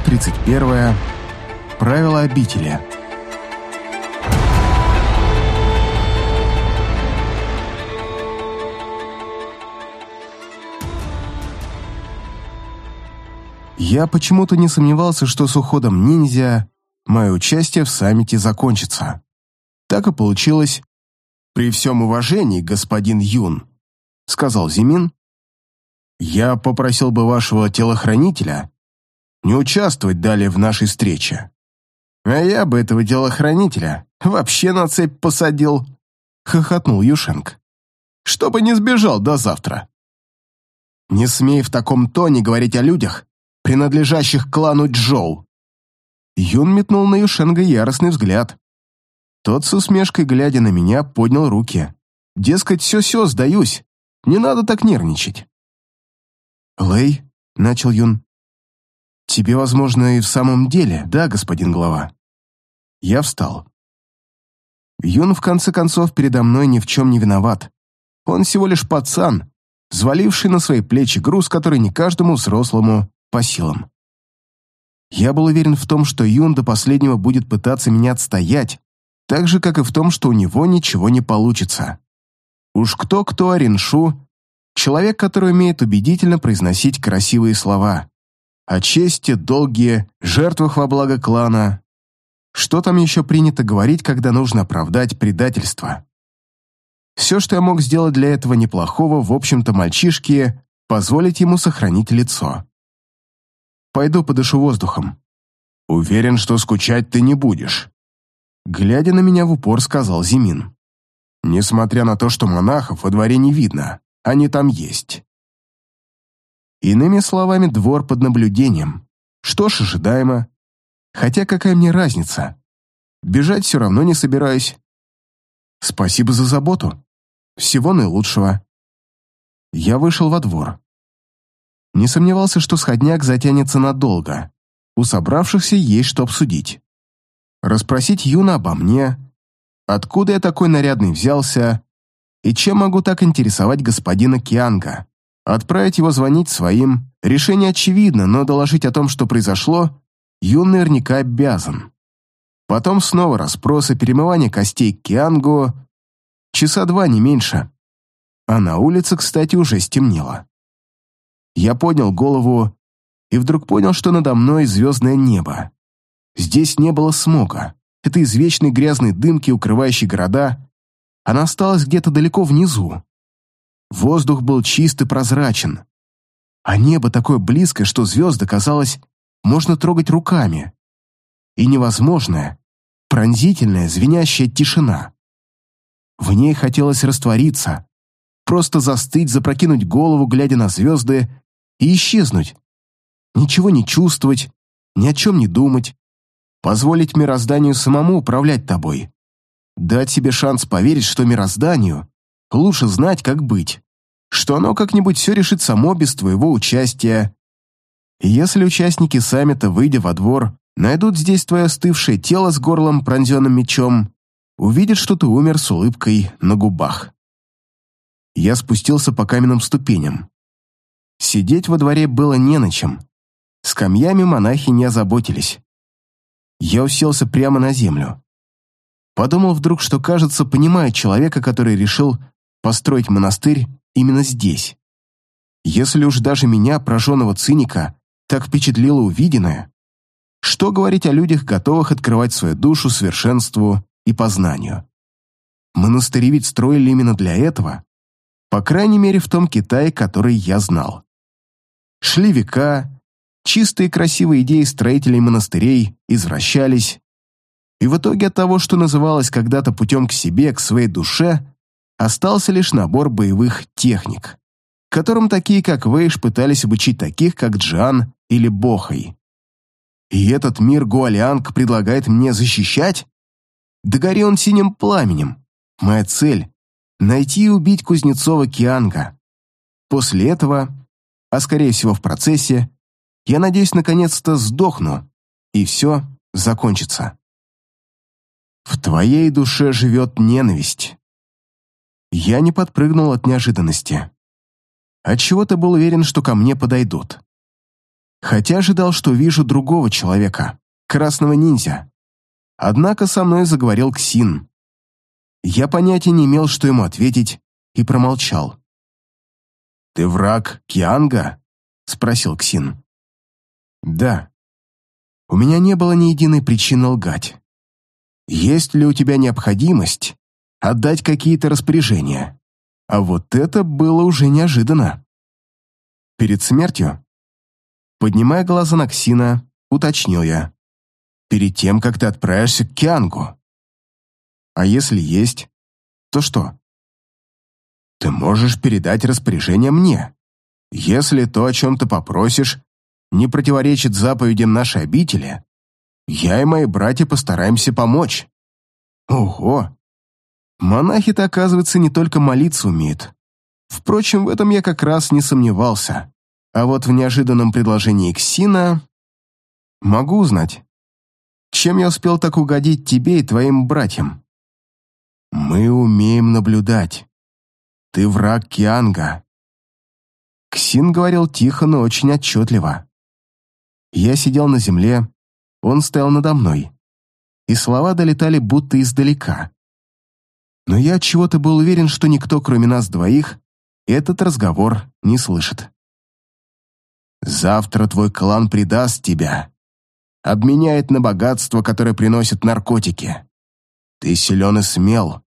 Глава 31. Правила обители. Я почему-то не сомневался, что с уходом ниндзя мое участие в саммите закончится. Так и получилось. «При всем уважении, господин Юн», — сказал Зимин, «я попросил бы вашего телохранителя не участвовать далее в нашей встрече. А я бы этого телохранителя вообще на цепь посадил», — хохотнул Юшенк, «чтобы не сбежал до завтра». «Не смей в таком тоне говорить о людях, принадлежащих клану Джоу». Юн метнул на Юшенга яростный взгляд. Тот с усмешкой, глядя на меня, поднял руки. Дескать, все-все, сдаюсь. Не надо так нервничать. «Лэй», — начал Юн, — «тебе, возможно, и в самом деле, да, господин глава?» Я встал. Юн, в конце концов, передо мной ни в чем не виноват. Он всего лишь пацан, взваливший на свои плечи груз, который не каждому взрослому по силам. Я был уверен в том, что Юн до последнего будет пытаться меня отстоять, так же, как и в том, что у него ничего не получится. Уж кто-кто, а Риншу — человек, который умеет убедительно произносить красивые слова. О чести, долге, жертвах во благо клана. Что там еще принято говорить, когда нужно оправдать предательство? Все, что я мог сделать для этого неплохого, в общем-то, мальчишке, позволить ему сохранить лицо. Пойду подышу воздухом. Уверен, что скучать ты не будешь. Глядя на меня в упор, сказал Зимин. Несмотря на то, что монахов во дворе не видно, они там есть. Иными словами, двор под наблюдением. Что ж, ожидаемо. Хотя какая мне разница? Бежать все равно не собираюсь. Спасибо за заботу. Всего наилучшего. Я вышел во двор. Не сомневался, что сходняк затянется надолго. У собравшихся есть что обсудить. Расспросить Юна обо мне, откуда я такой нарядный взялся, и чем могу так интересовать господина Кианга. Отправить его звонить своим. Решение очевидно, но доложить о том, что произошло, Юн наверняка обязан. Потом снова расспросы, перемывание костей к Киангу. Часа два, не меньше. А на улице, кстати, уже стемнело. Я поднял голову и вдруг понял, что надо мной звездное небо. Здесь не было смога, этой извечной грязной дымки, укрывающей города. Она осталась где-то далеко внизу. Воздух был чист и прозрачен. А небо такое близкое, что звезды, казалось, можно трогать руками. И невозможная, пронзительная, звенящая тишина. В ней хотелось раствориться, просто застыть, запрокинуть голову, глядя на звезды, и исчезнуть. Ничего не чувствовать, ни о чем не думать. Позволить мирозданию самому управлять тобой. Дать себе шанс поверить, что мирозданию лучше знать, как быть. Что оно как-нибудь все решит само без твоего участия. Если участники саммита, выйдя во двор, найдут здесь твое остывшее тело с горлом, пронзенным мечом, увидят, что ты умер с улыбкой на губах. Я спустился по каменным ступеням. Сидеть во дворе было не на чем. Скамьями монахи не озаботились. Я уселся прямо на землю. Подумал вдруг, что, кажется, понимаю человека, который решил построить монастырь именно здесь. Если уж даже меня, прожженного циника, так впечатлило увиденное, что говорить о людях, готовых открывать свою душу совершенству и познанию? Монастыри ведь строили именно для этого, по крайней мере в том Китае, который я знал. Шли века, чистые красивые идеи строителей монастырей извращались, и в итоге от того, что называлось когда-то путем к себе, к своей душе, остался лишь набор боевых техник, которым такие, как Вейш, пытались обучить таких, как Джан или Бохой. И этот мир Гуалианг предлагает мне защищать? Да он синим пламенем. Моя цель — найти и убить Кузнецова Кианга. После этого а скорее всего в процессе, я надеюсь, наконец-то сдохну, и все закончится. В твоей душе живет ненависть. Я не подпрыгнул от неожиданности. Отчего-то был уверен, что ко мне подойдут. Хотя ожидал, что вижу другого человека, красного ниндзя. Однако со мной заговорил Ксин. Я понятия не имел, что ему ответить, и промолчал. «Ты враг Кианга?» — спросил Ксин. «Да. У меня не было ни единой причины лгать. Есть ли у тебя необходимость отдать какие-то распоряжения?» А вот это было уже неожиданно. Перед смертью? Поднимая глаза на Ксина, уточнил я. Перед тем, как ты отправишься к Киангу. А если есть, то что? Ты можешь передать распоряжение мне. Если то, о чем ты попросишь, не противоречит заповедям нашей обители, я и мои братья постараемся помочь. Ого! Монахи-то, оказывается, не только молиться умеют. Впрочем, в этом я как раз не сомневался. А вот в неожиданном предложении Ксина... Могу узнать, чем я успел так угодить тебе и твоим братьям? Мы умеем наблюдать. Ты враг Кианга. Ксин говорил тихо, но очень отчетливо. Я сидел на земле, он стоял надо мной, и слова долетали будто издалека но я от чего-то был уверен, что никто, кроме нас двоих, этот разговор не слышит. Завтра твой клан предаст тебя, обменяет на богатство, которое приносит наркотики. Ты силен и смел,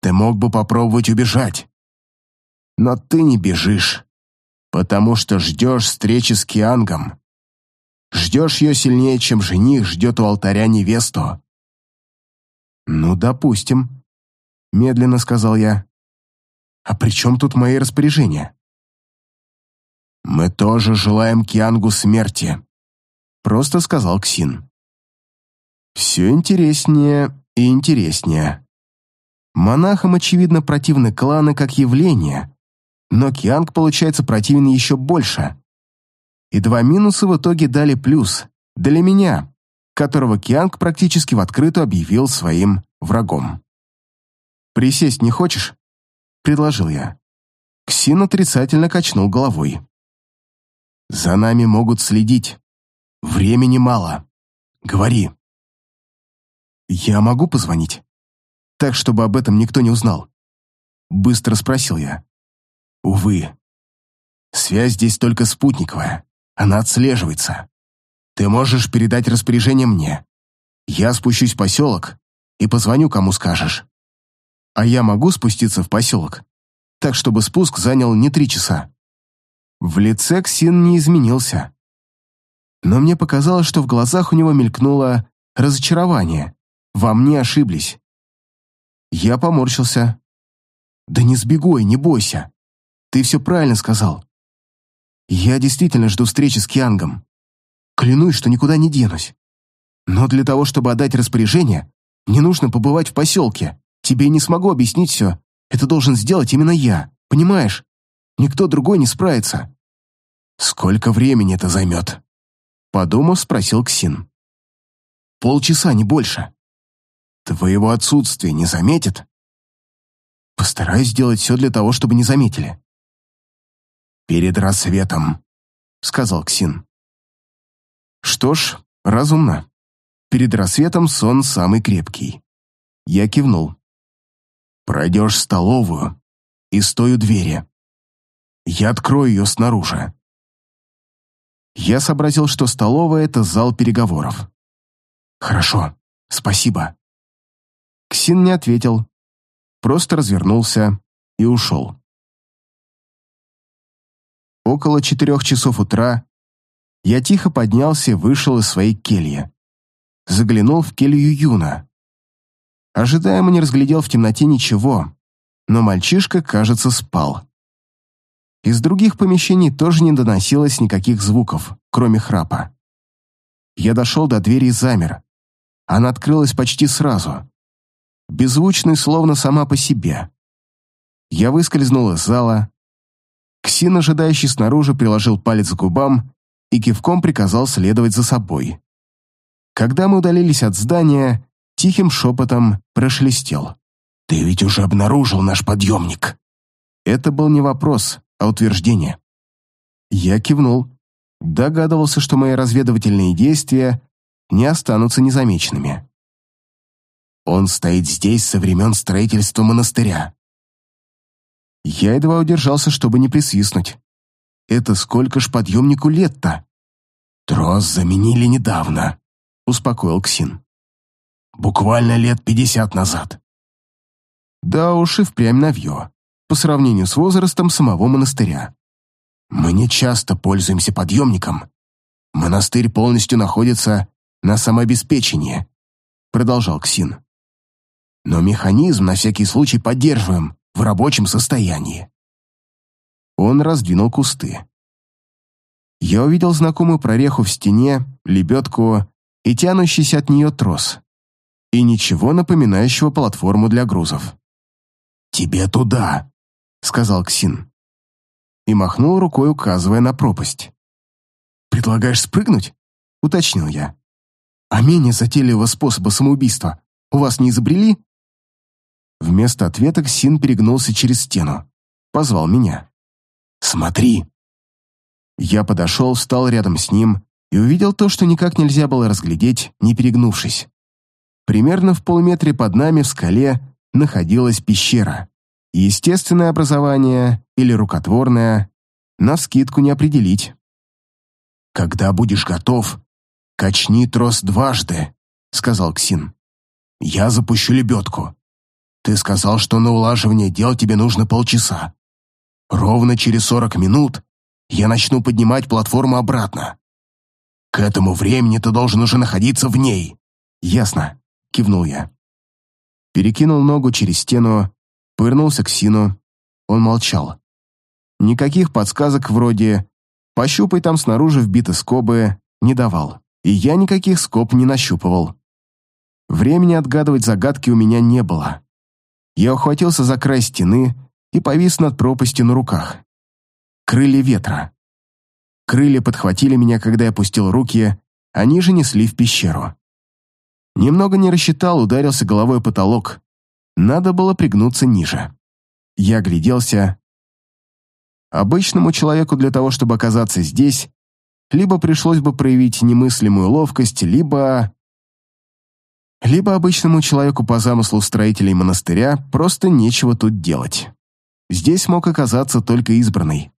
ты мог бы попробовать убежать. Но ты не бежишь, потому что ждешь встречи с Киангом. Ждешь ее сильнее, чем жених ждет у алтаря невесту. Ну, допустим, медленно сказал я. «А при чем тут мои распоряжения?» «Мы тоже желаем Киангу смерти», — просто сказал Ксин. «Все интереснее и интереснее. Монахам, очевидно, противны кланы как явление, но Кианг, получается, противен еще больше. И два минуса в итоге дали плюс для меня, которого Кианг практически в открытую объявил своим врагом. «Присесть не хочешь?» — предложил я. Ксин отрицательно качнул головой. «За нами могут следить. Времени мало. Говори». «Я могу позвонить? Так, чтобы об этом никто не узнал?» Быстро спросил я. «Увы. Связь здесь только спутниковая. Она отслеживается. Ты можешь передать распоряжение мне. Я спущусь в поселок и позвоню, кому скажешь. А я могу спуститься в поселок? Так, чтобы спуск занял не три часа. В лице Ксин не изменился. Но мне показалось, что в глазах у него мелькнуло разочарование. Во мне ошиблись. Я поморщился. «Да не сбегу и не бойся. Ты все правильно сказал. Я действительно жду встречи с Киангом. Клянусь, что никуда не денусь. Но для того, чтобы отдать распоряжение, не нужно побывать в поселке. Тебе не смогу объяснить все. Это должен сделать именно я. Понимаешь? Никто другой не справится. Сколько времени это займет? Подумав, спросил Ксин. Полчаса, не больше. Твоего отсутствия не заметят? Постараюсь сделать все для того, чтобы не заметили. Перед рассветом, сказал Ксин. Что ж, разумно. Перед рассветом сон самый крепкий. Я кивнул. Пройдешь столовую и стой у двери. Я открою ее снаружи. Я сообразил, что столовая — это зал переговоров. «Хорошо, спасибо». Ксин не ответил, просто развернулся и ушел. Около четырех часов утра я тихо поднялся и вышел из своей кельи. Заглянул в келью Юна. Ожидаемо не разглядел в темноте ничего, но мальчишка, кажется, спал. Из других помещений тоже не доносилось никаких звуков, кроме храпа. Я дошел до двери и замер. Она открылась почти сразу. Беззвучной, словно сама по себе. Я выскользнул из зала. Ксин, ожидающий снаружи, приложил палец к губам и кивком приказал следовать за собой. Когда мы удалились от здания, тихим шепотом прошелестел. «Ты ведь уже обнаружил наш подъемник!» Это был не вопрос, а утверждение. Я кивнул. Догадывался, что мои разведывательные действия не останутся незамеченными. Он стоит здесь со времен строительства монастыря. Я едва удержался, чтобы не присвистнуть. Это сколько ж подъемнику лет-то? Трос заменили недавно, успокоил Ксин. Буквально лет пятьдесят назад. Да уж и впрямь навье, по сравнению с возрастом самого монастыря. Мы не часто пользуемся подъемником. Монастырь полностью находится на самообеспечении, продолжал Ксин. Но механизм на всякий случай поддерживаем в рабочем состоянии. Он раздвинул кусты. Я увидел знакомую прореху в стене, лебедку и тянущийся от нее трос. И ничего напоминающего платформу для грузов. «Тебе туда», — сказал Ксин. И махнул рукой, указывая на пропасть. «Предлагаешь спрыгнуть?» — уточнил я. «А менее затейливого способа самоубийства у вас не изобрели?» Вместо ответа Ксин перегнулся через стену. Позвал меня. «Смотри!» Я подошел, встал рядом с ним и увидел то, что никак нельзя было разглядеть, не перегнувшись. Примерно в полуметре под нами в скале находилась пещера. Естественное образование или рукотворное, навскидку не определить. «Когда будешь готов, качни трос дважды», — сказал Ксин. «Я запущу лебедку. Ты сказал, что на улаживание дел тебе нужно полчаса. Ровно через сорок минут я начну поднимать платформу обратно. К этому времени ты должен уже находиться в ней. Ясно, кивнул я. Перекинул ногу через стену, повернулся к Сину. Он молчал. Никаких подсказок вроде «пощупай там снаружи вбиты скобы» не давал, и я никаких скоб не нащупывал. Времени отгадывать загадки у меня не было. Я ухватился за край стены и повис над пропастью на руках. Крылья ветра. Крылья подхватили меня, когда я опустил руки, они же несли в пещеру. Немного не рассчитал, ударился головой о потолок. Надо было пригнуться ниже. Я огляделся. Обычному человеку для того, чтобы оказаться здесь, либо пришлось бы проявить немыслимую ловкость, либо либо обычному человеку по замыслу строителей монастыря просто нечего тут делать. Здесь мог оказаться только избранный.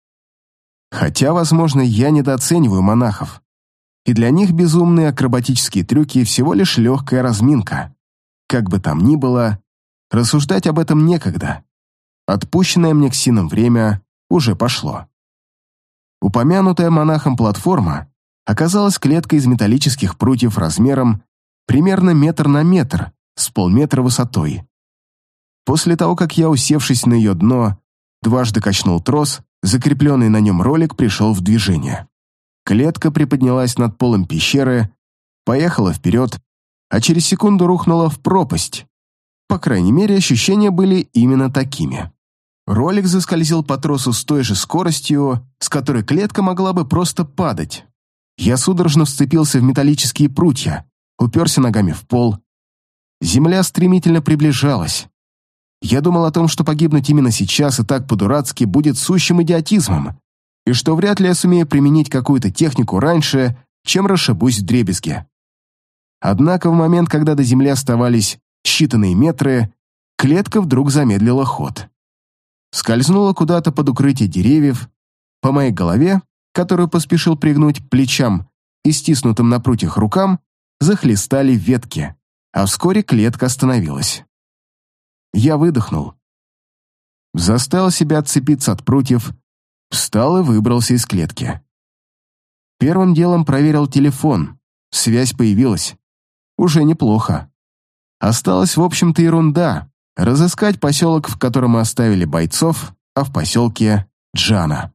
Хотя, возможно, я недооцениваю монахов. И для них безумные акробатические трюки всего лишь легкая разминка. Как бы там ни было, рассуждать об этом некогда. Отпущенное мне Ксином время уже пошло. Упомянутая монахом платформа оказалась клеткой из металлических прутьев размером примерно метр на метр, с полметра высотой. После того, как я, усевшись на ее дно, дважды качнул трос, закрепленный на нем ролик пришел в движение. Клетка приподнялась над полом пещеры, поехала вперед, а через секунду рухнула в пропасть. По крайней мере, ощущения были именно такими. Ролик заскользил по тросу с той же скоростью, с которой клетка могла бы просто падать. Я судорожно вцепился в металлические прутья, уперся ногами в пол. Земля стремительно приближалась. Я думал о том, что погибнуть именно сейчас и так по-дурацки будет сущим идиотизмом, и что вряд ли я сумею применить какую-то технику раньше, чем расшибусь в дребезге. Однако в момент, когда до земли оставались считанные метры, клетка вдруг замедлила ход. Скользнула куда-то под укрытие деревьев, по моей голове, которую поспешил пригнуть плечам и стиснутым на прутьях рукам, захлестали ветки, а вскоре клетка остановилась. Я выдохнул. Заставил себя отцепиться от прутьев, встал и выбрался из клетки. Первым делом проверил телефон. Связь появилась. Уже неплохо. Осталась, в общем-то, ерунда. Разыскать поселок, в котором мы оставили бойцов, а в поселке Джана.